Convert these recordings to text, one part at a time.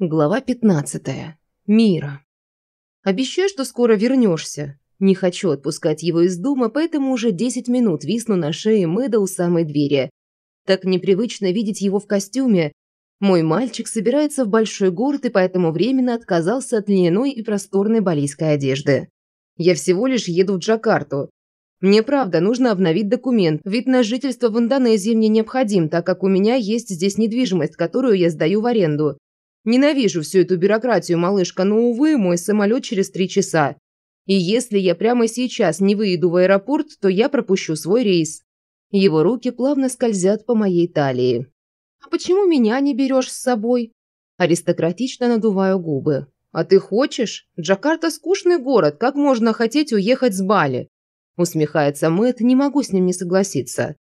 Глава 15. Мира. Обещай, что скоро вернешься. Не хочу отпускать его из дома, поэтому уже 10 минут висну на шее Мэда у самой двери. Так непривычно видеть его в костюме. Мой мальчик собирается в большой город и поэтому временно отказался от льняной и просторной балийской одежды. Я всего лишь еду в Джакарту. Мне правда нужно обновить документ. Вид на жительство в Индонезии мне необходим, так как у меня есть здесь недвижимость, которую я сдаю в аренду. Ненавижу всю эту бюрократию, малышка, но, увы, мой самолет через три часа. И если я прямо сейчас не выйду в аэропорт, то я пропущу свой рейс. Его руки плавно скользят по моей талии. «А почему меня не берешь с собой?» Аристократично надуваю губы. «А ты хочешь? Джакарта – скучный город, как можно хотеть уехать с Бали?» Усмехается Мэтт, не могу с ним не согласиться.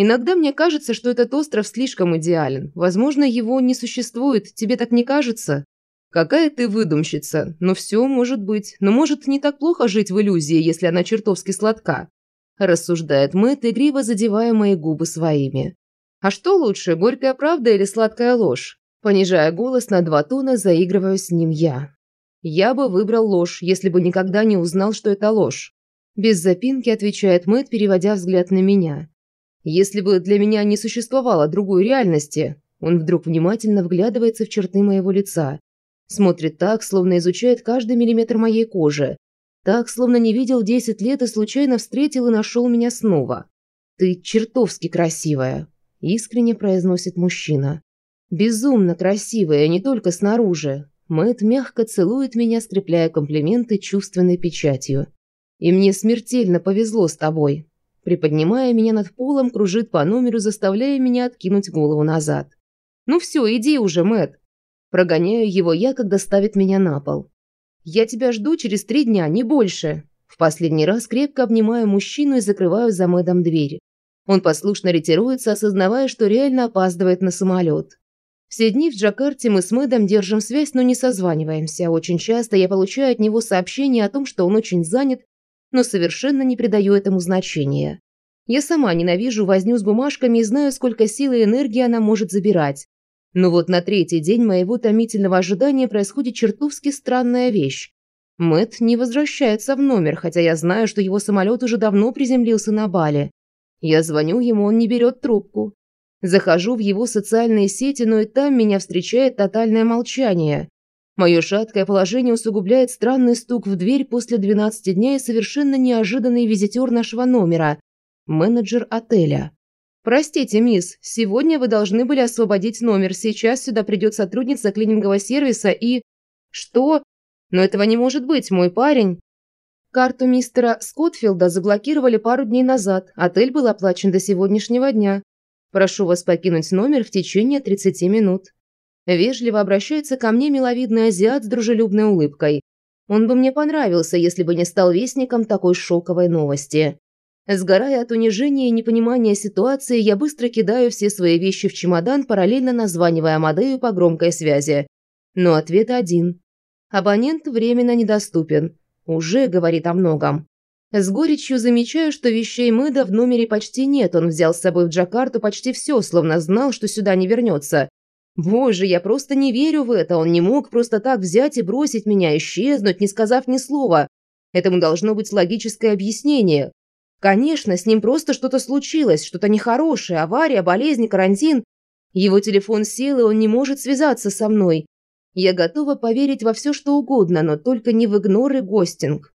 Иногда мне кажется, что этот остров слишком идеален. Возможно, его не существует. Тебе так не кажется? Какая ты выдумщица. Но все может быть. Но может не так плохо жить в иллюзии, если она чертовски сладка. Рассуждает Мэтт, игриво задевая мои губы своими. А что лучше, горькая правда или сладкая ложь? Понижая голос на два тона, заигрываю с ним я. Я бы выбрал ложь, если бы никогда не узнал, что это ложь. Без запинки отвечает Мэтт, переводя взгляд на меня. Если бы для меня не существовало другой реальности, он вдруг внимательно вглядывается в черты моего лица. Смотрит так, словно изучает каждый миллиметр моей кожи. Так, словно не видел 10 лет и случайно встретил и нашел меня снова. «Ты чертовски красивая», – искренне произносит мужчина. «Безумно красивая, не только снаружи». Мэтт мягко целует меня, скрепляя комплименты чувственной печатью. «И мне смертельно повезло с тобой приподнимая меня над полом, кружит по номеру, заставляя меня откинуть голову назад. «Ну все, иди уже, Мэт. Прогоняю его я, когда ставит меня на пол. «Я тебя жду через три дня, не больше!» В последний раз крепко обнимаю мужчину и закрываю за Мэдом дверь. Он послушно ретируется, осознавая, что реально опаздывает на самолет. Все дни в Джакарте мы с Мэдом держим связь, но не созваниваемся. Очень часто я получаю от него сообщение о том, что он очень занят но совершенно не придаю этому значения. Я сама ненавижу возню с бумажками и знаю, сколько силы и энергии она может забирать. Но вот на третий день моего томительного ожидания происходит чертовски странная вещь. Мэт не возвращается в номер, хотя я знаю, что его самолет уже давно приземлился на Бали. Я звоню ему, он не берет трубку. Захожу в его социальные сети, но и там меня встречает тотальное молчание. Мое шаткое положение усугубляет странный стук в дверь после 12 дня и совершенно неожиданный визитер нашего номера – менеджер отеля. «Простите, мисс, сегодня вы должны были освободить номер. Сейчас сюда придет сотрудница клинингового сервиса и...» «Что? Но этого не может быть, мой парень...» Карту мистера Скотфилда заблокировали пару дней назад. Отель был оплачен до сегодняшнего дня. Прошу вас покинуть номер в течение 30 минут. Вежливо обращается ко мне миловидный азиат с дружелюбной улыбкой. Он бы мне понравился, если бы не стал вестником такой шоковой новости. Сгорая от унижения и непонимания ситуации, я быстро кидаю все свои вещи в чемодан, параллельно названивая Амадею по громкой связи. Но ответ один. Абонент временно недоступен. Уже говорит о многом. С горечью замечаю, что вещей Мэда в номере почти нет. Он взял с собой в Джакарту почти все, словно знал, что сюда не вернется. Боже, я просто не верю в это. Он не мог просто так взять и бросить меня, исчезнуть, не сказав ни слова. Этому должно быть логическое объяснение. Конечно, с ним просто что-то случилось, что-то нехорошее, авария, болезнь, карантин. Его телефон сел, и он не может связаться со мной. Я готова поверить во все, что угодно, но только не в игнор и гостинг.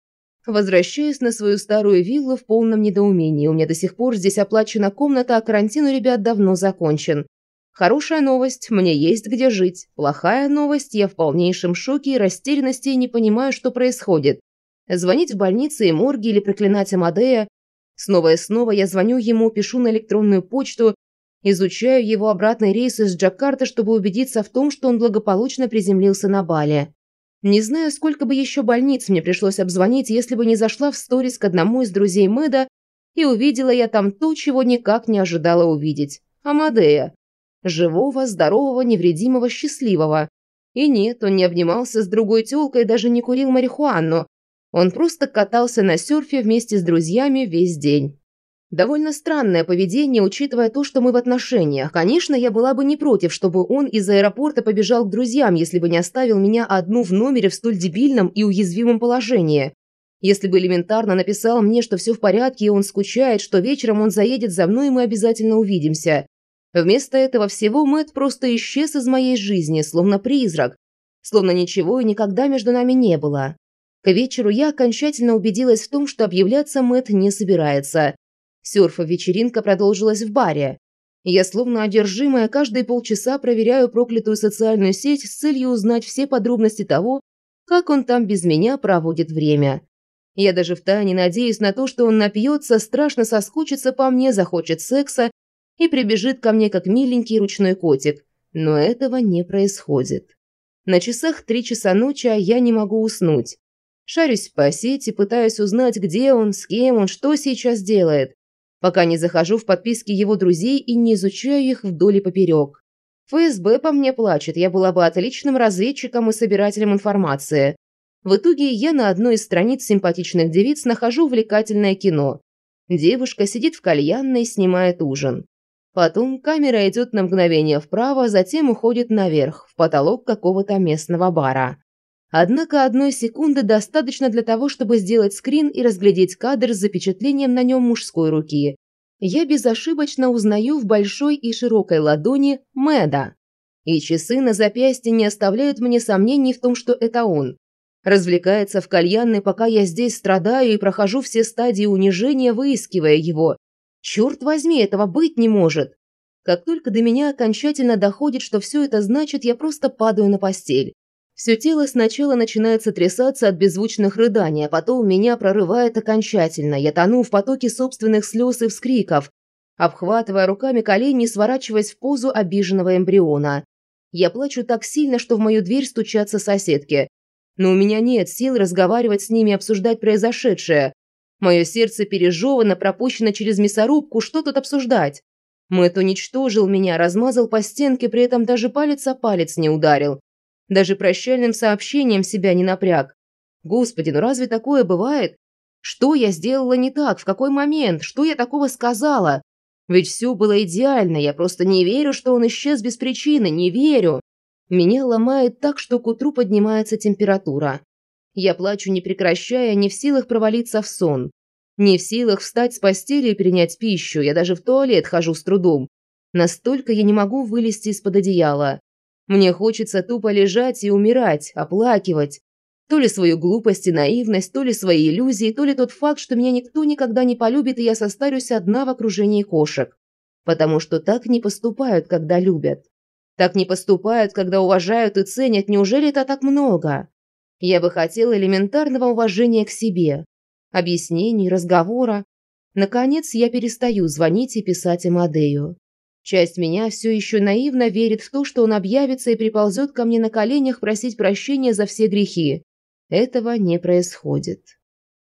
Возвращаюсь на свою старую виллу в полном недоумении. У меня до сих пор здесь оплачена комната, а карантин у ребят давно закончен. Хорошая новость, мне есть где жить. Плохая новость, я в полнейшем шоке и растерянности и не понимаю, что происходит. Звонить в больнице и морги или проклинать Амадея. Снова и снова я звоню ему, пишу на электронную почту, изучаю его обратный рейс из Джакарты, чтобы убедиться в том, что он благополучно приземлился на Бали. Не знаю, сколько бы еще больниц мне пришлось обзвонить, если бы не зашла в сторис к одному из друзей Мэда и увидела я там то, чего никак не ожидала увидеть. Амадея. Живого, здорового, невредимого, счастливого. И нет, он не обнимался с другой тёлкой, даже не курил марихуану. Он просто катался на серфе вместе с друзьями весь день. Довольно странное поведение, учитывая то, что мы в отношениях. Конечно, я была бы не против, чтобы он из аэропорта побежал к друзьям, если бы не оставил меня одну в номере в столь дебильном и уязвимом положении. Если бы элементарно написал мне, что все в порядке и он скучает, что вечером он заедет за мной и мы обязательно увидимся. Вместо этого всего Мэтт просто исчез из моей жизни, словно призрак, словно ничего и никогда между нами не было. К вечеру я окончательно убедилась в том, что объявляться Мэтт не собирается – Сёрфа-вечеринка продолжилась в баре. Я, словно одержимая, каждые полчаса проверяю проклятую социальную сеть с целью узнать все подробности того, как он там без меня проводит время. Я даже втайне надеюсь на то, что он напьется, страшно соскучится по мне, захочет секса и прибежит ко мне как миленький ручной котик. Но этого не происходит. На часах три часа ночи, а я не могу уснуть. Шарюсь по сети, пытаюсь узнать, где он, с кем он, что сейчас делает пока не захожу в подписки его друзей и не изучаю их вдоль и поперек. ФСБ по мне плачет, я была бы отличным разведчиком и собирателем информации. В итоге я на одной из страниц симпатичных девиц нахожу увлекательное кино. Девушка сидит в кальянной снимает ужин. Потом камера идет на мгновение вправо, затем уходит наверх, в потолок какого-то местного бара. Однако одной секунды достаточно для того, чтобы сделать скрин и разглядеть кадр с запечатлением на нем мужской руки. Я безошибочно узнаю в большой и широкой ладони Мэда. И часы на запястье не оставляют мне сомнений в том, что это он. Развлекается в кальянной, пока я здесь страдаю и прохожу все стадии унижения, выискивая его. Черт возьми, этого быть не может. Как только до меня окончательно доходит, что все это значит, я просто падаю на постель. Все тело сначала начинает сотрясаться от беззвучных рыданий, а потом меня прорывает окончательно. Я тону в потоке собственных слез и вскриков, обхватывая руками колени сворачиваясь в позу обиженного эмбриона. Я плачу так сильно, что в мою дверь стучатся соседки. Но у меня нет сил разговаривать с ними и обсуждать произошедшее. Мое сердце пережевано, пропущено через мясорубку, что тут обсуждать? Мэтт уничтожил меня, размазал по стенке, при этом даже палец о палец не ударил. Даже прощальным сообщением себя не напряг. Господи, ну разве такое бывает? Что я сделала не так? В какой момент? Что я такого сказала? Ведь все было идеально, я просто не верю, что он исчез без причины, не верю. Меня ломает так, что к утру поднимается температура. Я плачу не прекращая, не в силах провалиться в сон. Не в силах встать с постели и принять пищу, я даже в туалет хожу с трудом. Настолько я не могу вылезти из-под одеяла. Мне хочется тупо лежать и умирать, оплакивать. То ли свою глупость и наивность, то ли свои иллюзии, то ли тот факт, что меня никто никогда не полюбит, и я состарюсь одна в окружении кошек. Потому что так не поступают, когда любят. Так не поступают, когда уважают и ценят. Неужели это так много? Я бы хотела элементарного уважения к себе. Объяснений, разговора. Наконец, я перестаю звонить и писать Амадею. Часть меня все еще наивно верит в то, что он объявится и приползет ко мне на коленях просить прощения за все грехи. Этого не происходит.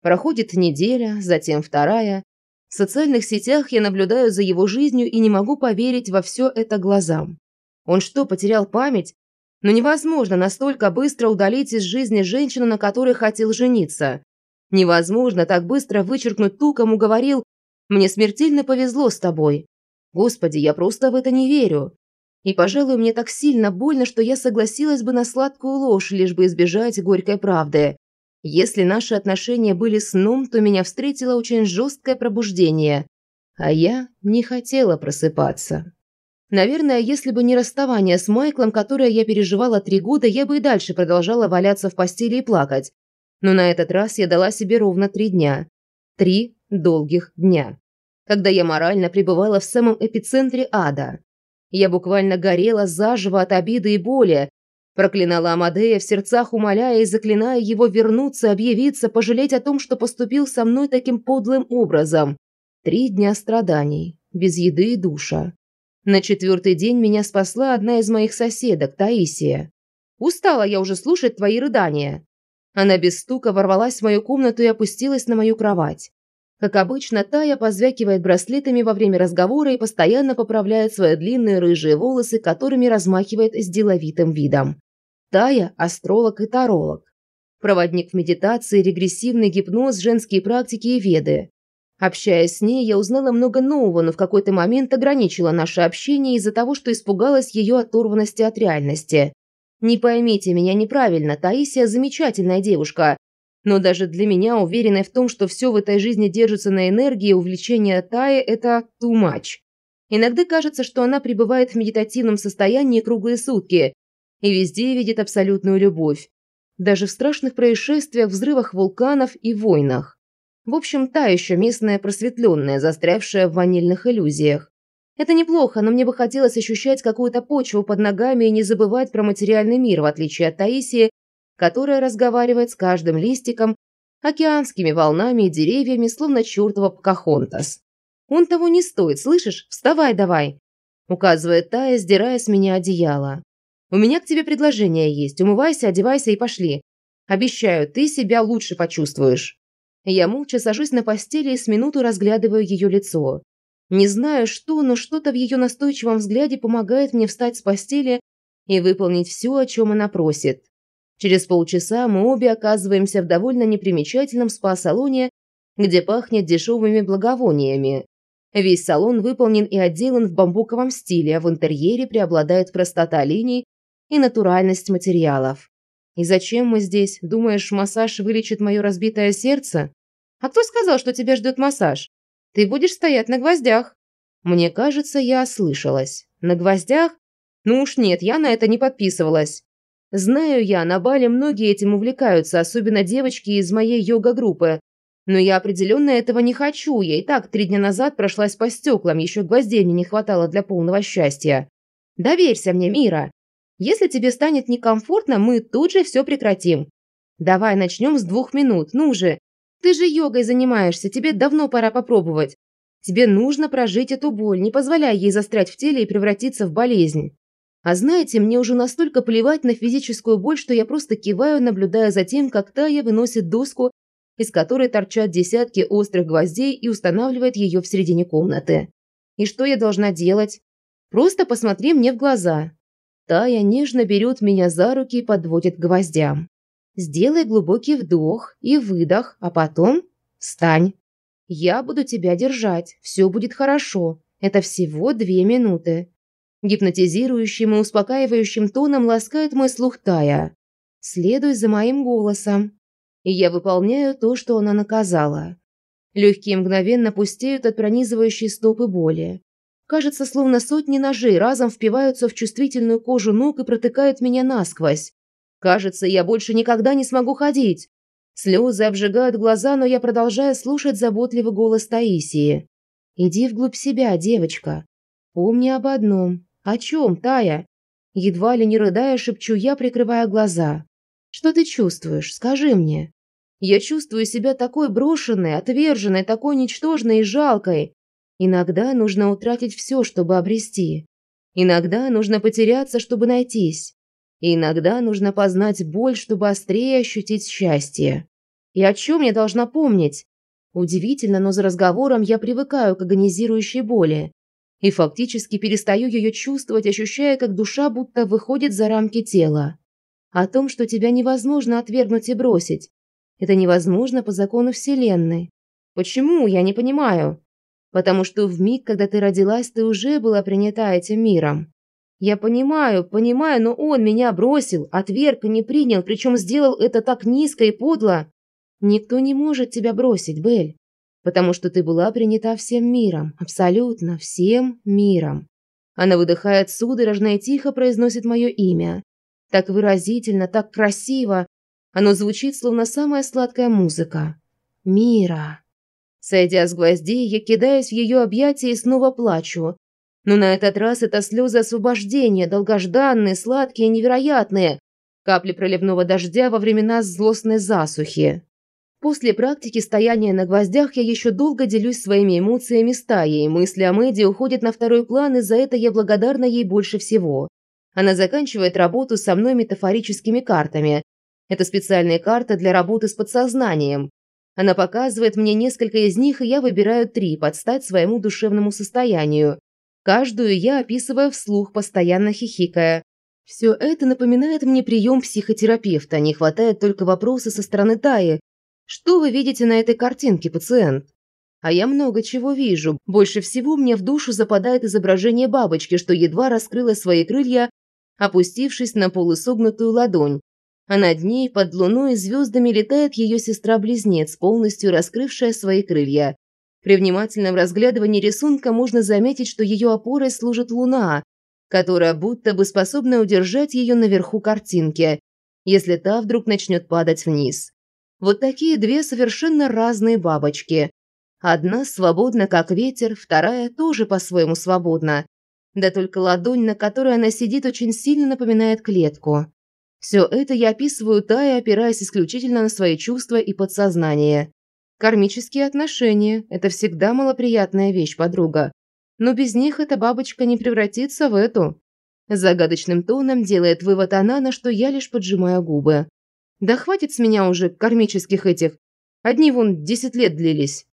Проходит неделя, затем вторая. В социальных сетях я наблюдаю за его жизнью и не могу поверить во все это глазам. Он что, потерял память? Но невозможно настолько быстро удалить из жизни женщину, на которой хотел жениться. Невозможно так быстро вычеркнуть ту, кому говорил «Мне смертельно повезло с тобой». Господи, я просто в это не верю. И, пожалуй, мне так сильно больно, что я согласилась бы на сладкую ложь, лишь бы избежать горькой правды. Если наши отношения были сном, то меня встретило очень жесткое пробуждение. А я не хотела просыпаться. Наверное, если бы не расставание с Майклом, которое я переживала три года, я бы и дальше продолжала валяться в постели и плакать. Но на этот раз я дала себе ровно три дня. Три долгих дня когда я морально пребывала в самом эпицентре ада. Я буквально горела заживо от обиды и боли, проклинала Амадея в сердцах, умоляя и заклиная его вернуться, объявиться, пожалеть о том, что поступил со мной таким подлым образом. Три дня страданий, без еды и душа. На четвертый день меня спасла одна из моих соседок, Таисия. Устала я уже слушать твои рыдания. Она без стука ворвалась в мою комнату и опустилась на мою кровать. Как обычно, Тая позвякивает браслетами во время разговора и постоянно поправляет свои длинные рыжие волосы, которыми размахивает с деловитым видом. Тая – астролог и таролог. Проводник в медитации, регрессивный гипноз, женские практики и веды. Общаясь с ней, я узнала много нового, но в какой-то момент ограничила наше общение из-за того, что испугалась ее оторванности от реальности. Не поймите меня неправильно, Таисия замечательная девушка. Но даже для меня, уверенная в том, что все в этой жизни держится на энергии, увлечение Таи – это too much. Иногда кажется, что она пребывает в медитативном состоянии круглые сутки и везде видит абсолютную любовь. Даже в страшных происшествиях, взрывах вулканов и войнах. В общем, та еще местная просветленная, застрявшая в ванильных иллюзиях. Это неплохо, но мне бы хотелось ощущать какую-то почву под ногами и не забывать про материальный мир, в отличие от Таисии, которая разговаривает с каждым листиком, океанскими волнами и деревьями, словно чертова Покахонтас. «Он того не стоит, слышишь? Вставай давай!» указывает Тая, сдирая с меня одеяло. «У меня к тебе предложение есть. Умывайся, одевайся и пошли. Обещаю, ты себя лучше почувствуешь». Я молча сажусь на постели и с минуту разглядываю ее лицо. Не знаю что, но что-то в ее настойчивом взгляде помогает мне встать с постели и выполнить все, о чем она просит. Через полчаса мы обе оказываемся в довольно непримечательном спа-салоне, где пахнет дешевыми благовониями. Весь салон выполнен и отделан в бамбуковом стиле, а в интерьере преобладает простота линий и натуральность материалов. И зачем мы здесь? Думаешь, массаж вылечит мое разбитое сердце? А кто сказал, что тебя ждет массаж? Ты будешь стоять на гвоздях. Мне кажется, я ослышалась. На гвоздях? Ну уж нет, я на это не подписывалась. Знаю я, на бале многие этим увлекаются, особенно девочки из моей йога-группы. Но я определенно этого не хочу. Я и так три дня назад прошлась по стеклам, еще гвоздей мне не хватало для полного счастья. Доверься мне, Мира. Если тебе станет некомфортно, мы тут же все прекратим. Давай начнем с двух минут, ну же. Ты же йогой занимаешься, тебе давно пора попробовать. Тебе нужно прожить эту боль, не позволяя ей застрять в теле и превратиться в болезнь. А знаете, мне уже настолько плевать на физическую боль, что я просто киваю, наблюдая за тем, как Тая выносит доску, из которой торчат десятки острых гвоздей и устанавливает ее в середине комнаты. И что я должна делать? Просто посмотри мне в глаза. Тая нежно берет меня за руки и подводит к гвоздям. Сделай глубокий вдох и выдох, а потом встань. Я буду тебя держать, все будет хорошо. Это всего две минуты. Гипнотизирующим и успокаивающим тоном ласкает мой слух Тая. Следуй за моим голосом. И я выполняю то, что она наказала. Легкие мгновенно пустеют от пронизывающей стопы боли. Кажется, словно сотни ножей разом впиваются в чувствительную кожу ног и протыкают меня насквозь. Кажется, я больше никогда не смогу ходить. Слезы обжигают глаза, но я продолжаю слушать заботливый голос Таисии. «Иди вглубь себя, девочка. Помни об одном. О чем, Тая?» Едва ли не рыдая, шепчу я, прикрывая глаза. «Что ты чувствуешь? Скажи мне». Я чувствую себя такой брошенной, отверженной, такой ничтожной и жалкой. Иногда нужно утратить все, чтобы обрести. Иногда нужно потеряться, чтобы найтись. И иногда нужно познать боль, чтобы острее ощутить счастье. И о чем я должна помнить? Удивительно, но за разговором я привыкаю к агонизирующей боли. И фактически перестаю ее чувствовать, ощущая, как душа будто выходит за рамки тела. О том, что тебя невозможно отвергнуть и бросить. Это невозможно по закону Вселенной. Почему, я не понимаю потому что в миг, когда ты родилась, ты уже была принята этим миром. Я понимаю, понимаю, но он меня бросил, отверг и не принял, причем сделал это так низко и подло. Никто не может тебя бросить, Бель, потому что ты была принята всем миром, абсолютно всем миром. Она выдыхает судорожно и тихо произносит мое имя. Так выразительно, так красиво. Оно звучит, словно самая сладкая музыка. Мира. Сойдя с гвоздей, я кидаюсь в ее объятия и снова плачу. Но на этот раз это слезы освобождения, долгожданные, сладкие, невероятные. Капли проливного дождя во времена злостной засухи. После практики стояния на гвоздях я еще долго делюсь своими эмоциями с Таей. Мысли о Мэдди уходят на второй план, и за это я благодарна ей больше всего. Она заканчивает работу со мной метафорическими картами. Это специальные карты для работы с подсознанием. Она показывает мне несколько из них, и я выбираю три под стать своему душевному состоянию. Каждую я описываю вслух, постоянно хихикая. Все это напоминает мне прием психотерапевта, не хватает только вопроса со стороны Таи. Что вы видите на этой картинке, пациент? А я много чего вижу. Больше всего мне в душу западает изображение бабочки, что едва раскрыла свои крылья, опустившись на полусогнутую ладонь. А над ней, под луной и звездами, летает ее сестра-близнец, полностью раскрывшая свои крылья. При внимательном разглядывании рисунка можно заметить, что ее опорой служит луна, которая будто бы способна удержать ее наверху картинки, если та вдруг начнет падать вниз. Вот такие две совершенно разные бабочки. Одна свободна, как ветер, вторая тоже по-своему свободна. Да только ладонь, на которой она сидит, очень сильно напоминает клетку. Все это я описываю Тае, опираясь исключительно на свои чувства и подсознание. Кармические отношения – это всегда малоприятная вещь, подруга. Но без них эта бабочка не превратится в эту. Загадочным тоном делает вывод она, на что я лишь поджимаю губы. Да хватит с меня уже кармических этих. Одни вон десять лет длились.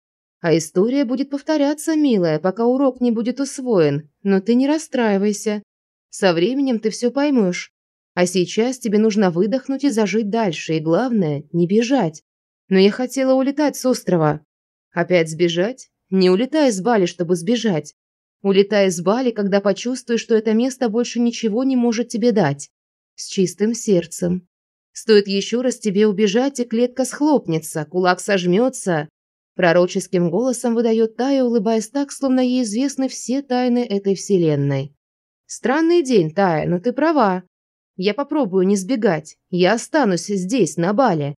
А история будет повторяться, милая, пока урок не будет усвоен. Но ты не расстраивайся. Со временем ты все поймешь. А сейчас тебе нужно выдохнуть и зажить дальше. И главное, не бежать. Но я хотела улетать с острова. Опять сбежать? Не улетай с Бали, чтобы сбежать. Улетай с Бали, когда почувствуешь, что это место больше ничего не может тебе дать. С чистым сердцем. Стоит еще раз тебе убежать, и клетка схлопнется, кулак сожмется. Пророческим голосом выдает Тая, улыбаясь так, словно ей известны все тайны этой вселенной. Странный день, Тая, но ты права. Я попробую не сбегать. Я останусь здесь, на Бале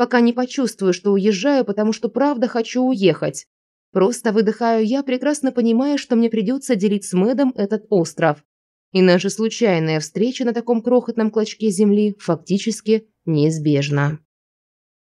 пока не почувствую, что уезжаю, потому что правда хочу уехать. Просто выдыхаю я, прекрасно понимая, что мне придется делить с Мэдом этот остров. И наша случайная встреча на таком крохотном клочке земли фактически неизбежна.